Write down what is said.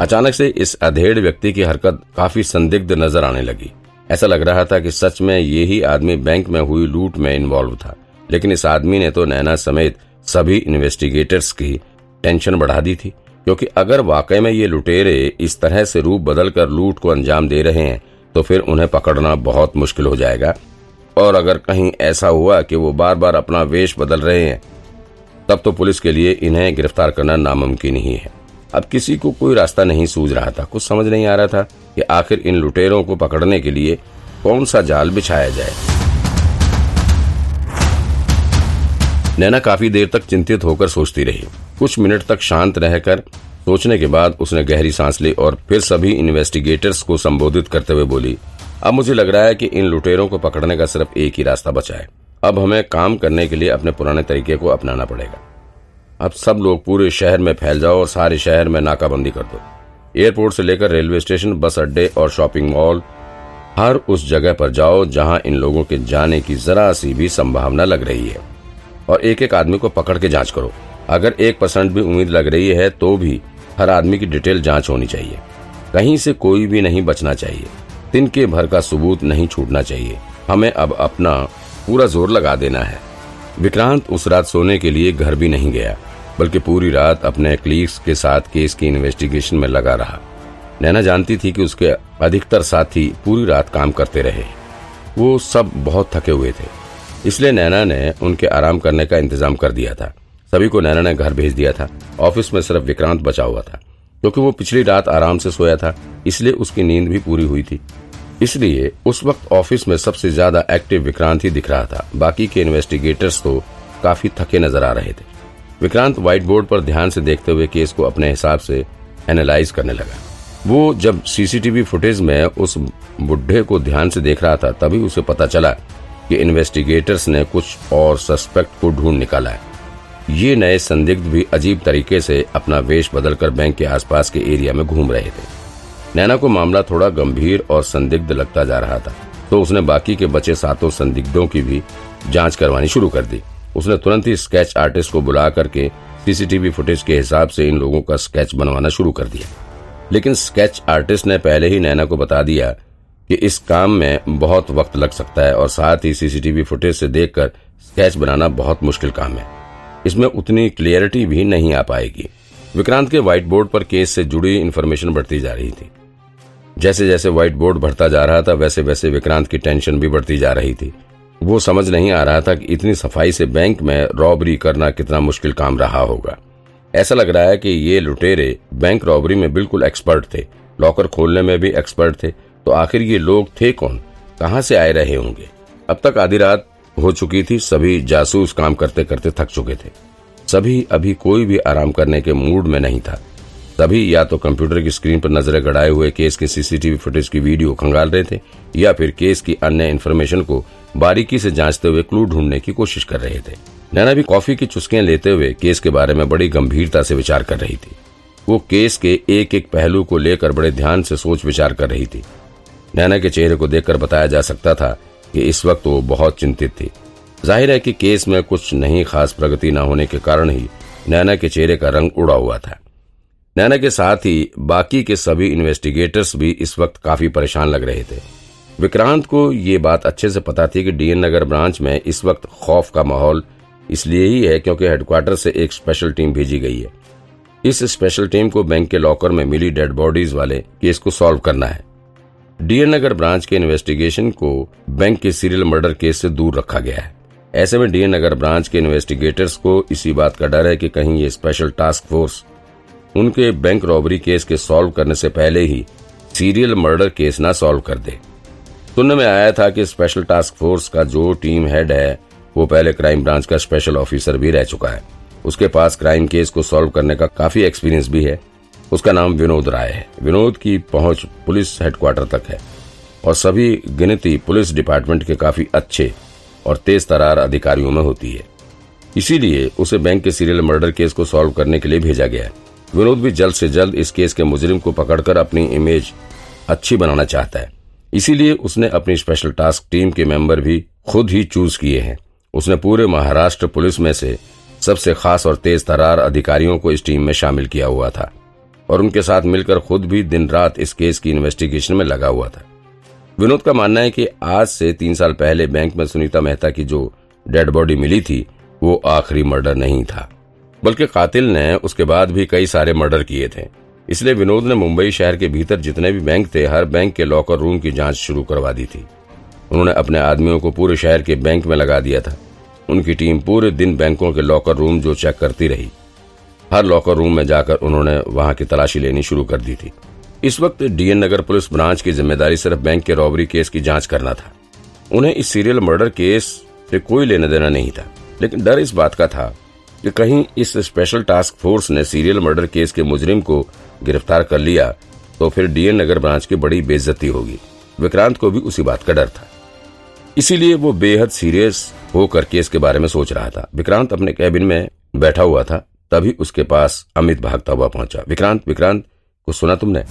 अचानक से इस अधेड़ व्यक्ति की हरकत काफ़ी संदिग्ध नज़र आने लगी। ऐसा लग रहा था कि सच में ये ही आदमी बैंक में हुई लूट में इन्वॉल्व था। लेकिन इस आदमी ने तो नैना समेत सभी इन्वेस्टिगेटर्स की टेंशन बढ़ा दी थी। क्योंकि अगर वाकई में ये लुटेरे इस तरह से रूप बदल कर लूट को अंजाम दे रहे हैं तो फिर उन्हें पकड़ना बहुत मुश्किल हो जाएगा। और अगर कहीं ऐसा हुआ कि वो बार बार अपना वेश बदल रहे हैं, तब तो पुलिस के लिए इन्हें गिरफ़्तार करना नामुमकिन ही है। अब किसी को कोई रास्ता नहीं सूझ रहा था। कुछ समझ नहीं आ रहा था कि आखिर इन लुटेरों को पकड़ने के लिए कौन सा जाल बिछाया जाए। नैना काफ़ी देर तक चिंतित होकर सोचती रही। कुछ मिनट तक शांत रहकर सोचने के बाद उसने गहरी सांस ली और फिर सभी इन्वेस्टिगेटर्स को संबोधित करते हुए बोली, अब मुझे लग रहा है कि इन लुटेरों को पकड़ने का सिर्फ़ एक ही रास्ता बचा है। अब हमें काम करने के लिए अपने पुराने तरीके को अपनाना पड़ेगा। अब सब लोग पूरे शहर में फैल जाओ और सारे शहर में नाकाबंदी कर दो। एयरपोर्ट से लेकर रेलवे स्टेशन, बस अड्डे और शॉपिंग मॉल, हर उस जगह पर जाओ जहाँ इन लोगों के जाने की जरा सी भी संभावना लग रही है। और एक एक आदमी को पकड़ के जाँच करो। अगर एक परसेंट भी उम्मीद लग रही है तो भी हर आदमी की डिटेल जाँच होनी चाहिए। कहीं से कोई भी नहीं बचना चाहिए। तिनके भर का सबूत नहीं छूटना चाहिए। हमें अब अपना पूरा ज़ोर लगा देना है। विक्रांत उस रात सोने के लिए घर भी नहीं गया, बल्कि पूरी रात अपने क्लीग्स के साथ केस की इन्वेस्टिगेशन में लगा रहा। नैना जानती थी कि उसके अधिकतर साथी पूरी रात काम करते रहे। वो सब बहुत थके हुए थे, इसलिए नैना ने उनके आराम करने का इंतज़ाम कर दिया था। सभी को नैना ने घर भेज दिया था। ऑफ़िस में सिर्फ़ विक्रांत बचा हुआ था, क्योंकि वो पिछली रात आराम से सोया था, इसलिए उसकी नींद भी पूरी हुई थी। इसलिए उस वक्त ऑफ़िस में सबसे ज़्यादा एक्टिव विक्रांत ही दिख रहा था। बाकी के इन्वेस्टिगेटर्स तो काफ़ी थके नज़र आ रहे थे। विक्रांत व्हाइट बोर्ड पर ध्यान से देखते हुए केस को अपने हिसाब से एनालाइज करने लगा। वो जब सीसीटीवी फुटेज में उस बुढ़े को ध्यान से देख रहा था, तभी उसे पता चला कि इन्वेस्टिगेटर्स ने कुछ और सस्पेक्ट को ढूंढ निकाला है। ये नए संदिग्ध भी अजीब तरीके से अपना वेश बदलकर बैंक के आसपास के एरिया में घूम रहे थे। नैना को मामला थोड़ा गंभीर और संदिग्ध लगता जा रहा था तो उसने बाकी के बचे सातों संदिग्धों की भी जाँच करवानी शुरू कर दी। उसने तुरंत ही स्केच आर्टिस्ट को बुला करके सीसीटीवी फुटेज के हिसाब से इन लोगों का स्केच बनवाना शुरू कर दिया। लेकिन स्केच आर्टिस्ट ने पहले ही नैना को बता दिया कि इस काम में बहुत वक्त लग सकता है और साथ ही सीसीटीवी फुटेज से देखकर स्केच बनाना बहुत मुश्किल काम है। इसमें उतनी क्लियरिटी भी नहीं आ पाएगी। विक्रांत के व्हाइट बोर्ड पर केस से जुड़ी इन्फॉर्मेशन बढ़ती जा रही थी। जैसे जैसे व्हाइट बोर्ड भरता जा रहा था वैसे वैसे विक्रांत की टेंशन भी बढ़ती जा रही थी। वो समझ नहीं आ रहा था कि इतनी सफ़ाई से बैंक में रॉबरी करना कितना मुश्किल काम रहा होगा। ऐसा लग रहा है कि ये लुटेरे बैंक रॉबरी में बिल्कुल एक्सपर्ट थे। लॉकर खोलने में भी एक्सपर्ट थे। तो आखिर ये लोग थे कौन? कहाँ से आए रहे होंगे? अब तक आधी रात हो चुकी थी, सभी जासूस काम करते करते थक चुके थे। सभी अभी कोई भी आराम करने के मूड में नहीं था। सभी या तो कंप्यूटर की स्क्रीन पर नज़रें गड़ाए हुए केस के सीसीटीवी फुटेज की वीडियो खंगाल रहे थे या फिर केस की अन्य इन्फॉर्मेशन को बारीकी से जांचते हुए क्लू ढूँढने की कोशिश कर रहे थे। नैना भी कॉफ़ी की चुस्कियाँ लेते हुए केस के बारे में बड़ी गंभीरता से विचार कर रही थी। वो केस के एक एक पहलू को लेकर बड़े ध्यान से सोच विचार कर रही थी। नैना के चेहरे को देखकर बताया जा सकता था कि इस वक्त वो बहुत चिंतित थी। ज़ाहिर है कि केस में कुछ नहीं खास प्रगति न होने के कारण ही नैना के चेहरे का रंग उड़ा हुआ था। नैना के साथ ही बाकी के सभी इन्वेस्टिगेटर्स भी इस वक्त काफ़ी परेशान लग रहे थे। विक्रांत को ये बात अच्छे से पता थी कि डीएन नगर ब्रांच में इस वक्त खौफ का माहौल इसलिए ही है क्योंकि हेडक्वार्टर से एक स्पेशल टीम भेजी गई है। इस स्पेशल टीम को बैंक के लॉकर में मिली डेड बॉडीज वाले केस को सॉल्व करना है। डीएन नगर ब्रांच के इन्वेस्टिगेशन को बैंक के सीरियल मर्डर केस से दूर रखा गया है। ऐसे में डीएन नगर ब्रांच के इन्वेस्टिगेटर्स को इसी बात का डर है कि कहीं ये स्पेशल टास्क फोर्स उनके बैंक रॉबरी केस के सॉल्व करने से पहले ही सीरियल मर्डर केस ना सॉल्व कर दे। सुनने में आया था कि स्पेशल टास्क फोर्स का जो टीम हेड है, वो पहले क्राइम ब्रांच का स्पेशल ऑफिसर भी रह चुका है। उसके पास क्राइम केस को सॉल्व करने का काफ़ी एक्सपीरियंस भी है। उसका नाम विनोद राय है। विनोद की पहुँच पुलिस हेडक्वार्टर तक है। और सभी गिनती पुलिस डिपार्टमेंट के काफ़ी अच्छे और तेज तरार अधिकारियों में होती है। इसीलिए उसे बैंक के सीरियल मर्डर केस को सॉल्व करने के लिए भेजा गया है। विनोद भी जल्द से जल्द इस केस के मुजरिम को पकड़कर अपनी इमेज अच्छी बनाना चाहता है। इसीलिए उसने अपनी स्पेशल टास्क टीम के मेंबर भी खुद ही चूज़ किए हैं। उसने पूरे महाराष्ट्र पुलिस में से सबसे खास और तेज तरार अधिकारियों को इस टीम में शामिल किया हुआ था। और उनके साथ मिलकर खुद भी दिन रात इस केस की इन्वेस्टिगेशन में लगा हुआ था। विनोद का मानना है कि आज से तीन साल पहले बैंक में सुनीता मेहता की जो डेड बॉडी मिली थी, वो आखिरी मर्डर नहीं था। बल्कि कातिल ने उसके बाद भी कई सारे मर्डर किए थे। इसलिए विनोद ने मुंबई शहर के भीतर जितने भी बैंक थे, हर बैंक के लॉकर रूम की जाँच शुरू करवा दी थी। उन्होंने अपने आदमियों को पूरे शहर के बैंक में लगा दिया था। उनकी टीम पूरे दिन बैंकों के लॉकर रूम जो चेक करती रही। हर लॉकर रूम में जाकर उन्होंने वहाँ की तलाशी लेनी शुरू कर दी थी। इस वक्त डीएन नगर पुलिस ब्रांच की ज़िम्मेदारी सिर्फ़ बैंक के रॉबरी केस की जाँच करना था। उन्हें इस सीरियल मर्डर केस से कोई लेना देना नहीं था। लेकिन डर इस बात का था कि कहीं इस स्पेशल टास्क फोर्स ने सीरियल मर्डर केस के मुजरिम को गिरफ़्तार कर लिया तो फिर डीएन नगर ब्रांच की बड़ी बेइज्जती होगी। विक्रांत को भी उसी बात का डर था। इसीलिए वो बेहद सीरियस होकर केस के बारे में सोच रहा था। विक्रांत अपने कैबिन में बैठा हुआ था, तभी उसके पास अमित भागता हुआ पहुँचा। विक्रांत विक्रांत, कुछ सुना तुमने?